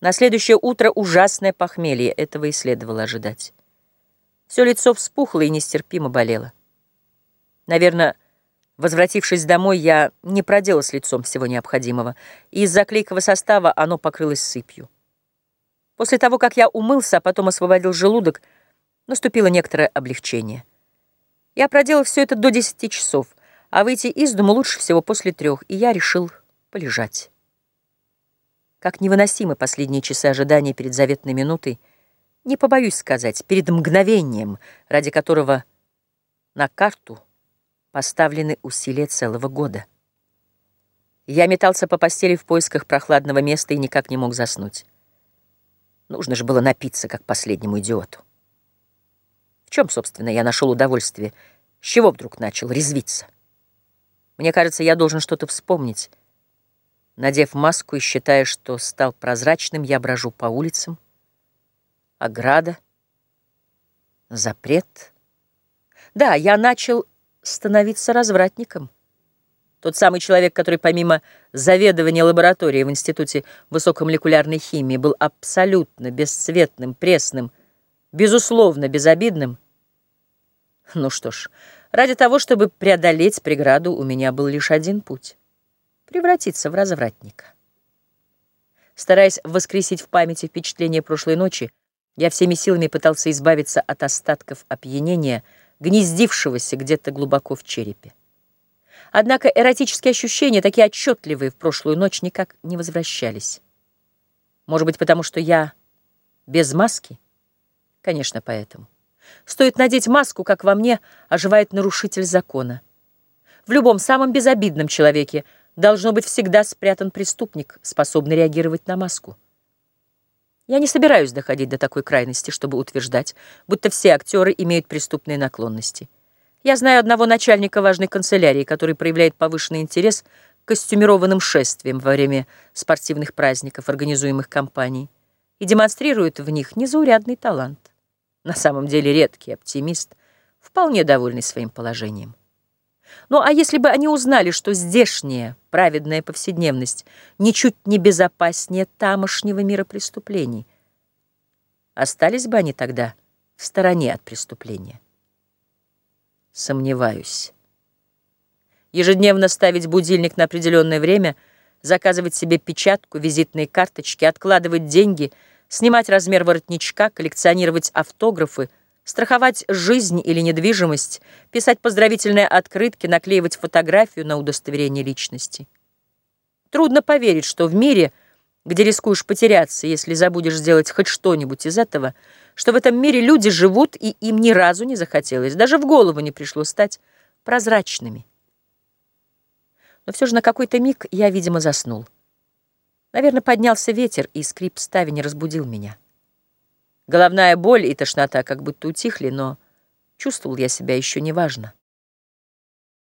На следующее утро ужасное похмелье, этого и следовало ожидать. Все лицо вспухло и нестерпимо болело. Наверное, возвратившись домой, я не проделал с лицом всего необходимого, и из-за клейкого состава оно покрылось сыпью. После того, как я умылся, а потом освободил желудок, наступило некоторое облегчение. Я проделал все это до десяти часов, а выйти из дому лучше всего после трех, и я решил полежать. Как невыносимы последние часы ожидания перед заветной минутой, не побоюсь сказать, перед мгновением, ради которого на карту поставлены усилия целого года. Я метался по постели в поисках прохладного места и никак не мог заснуть. Нужно же было напиться, как последнему идиоту. В чем, собственно, я нашел удовольствие? С чего вдруг начал резвиться? Мне кажется, я должен что-то вспомнить, Надев маску и считая, что стал прозрачным, я брожу по улицам. Ограда. Запрет. Да, я начал становиться развратником. Тот самый человек, который помимо заведования лаборатории в Институте высокомолекулярной химии был абсолютно бесцветным, пресным, безусловно безобидным. Ну что ж, ради того, чтобы преодолеть преграду, у меня был лишь один путь превратиться в развратника. Стараясь воскресить в памяти впечатление прошлой ночи, я всеми силами пытался избавиться от остатков опьянения, гнездившегося где-то глубоко в черепе. Однако эротические ощущения, такие отчетливые в прошлую ночь, никак не возвращались. Может быть, потому что я без маски? Конечно, поэтому. Стоит надеть маску, как во мне оживает нарушитель закона. В любом самом безобидном человеке должно быть всегда спрятан преступник, способный реагировать на маску. Я не собираюсь доходить до такой крайности, чтобы утверждать, будто все актеры имеют преступные наклонности. Я знаю одного начальника важной канцелярии, который проявляет повышенный интерес к костюмированным шествиям во время спортивных праздников, организуемых компанией, и демонстрирует в них незаурядный талант. На самом деле редкий оптимист, вполне довольный своим положением. Ну а если бы они узнали, что здешняя праведная повседневность ничуть не безопаснее тамошнего мира преступлений, остались бы они тогда в стороне от преступления? Сомневаюсь. Ежедневно ставить будильник на определенное время, заказывать себе печатку, визитные карточки, откладывать деньги, снимать размер воротничка, коллекционировать автографы — страховать жизнь или недвижимость, писать поздравительные открытки, наклеивать фотографию на удостоверение личности. Трудно поверить, что в мире, где рискуешь потеряться, если забудешь сделать хоть что-нибудь из этого, что в этом мире люди живут, и им ни разу не захотелось, даже в голову не пришло стать прозрачными. Но все же на какой-то миг я, видимо, заснул. Наверное, поднялся ветер, и скрип ставени разбудил меня. Головная боль и тошнота как будто утихли, но чувствовал я себя еще неважно.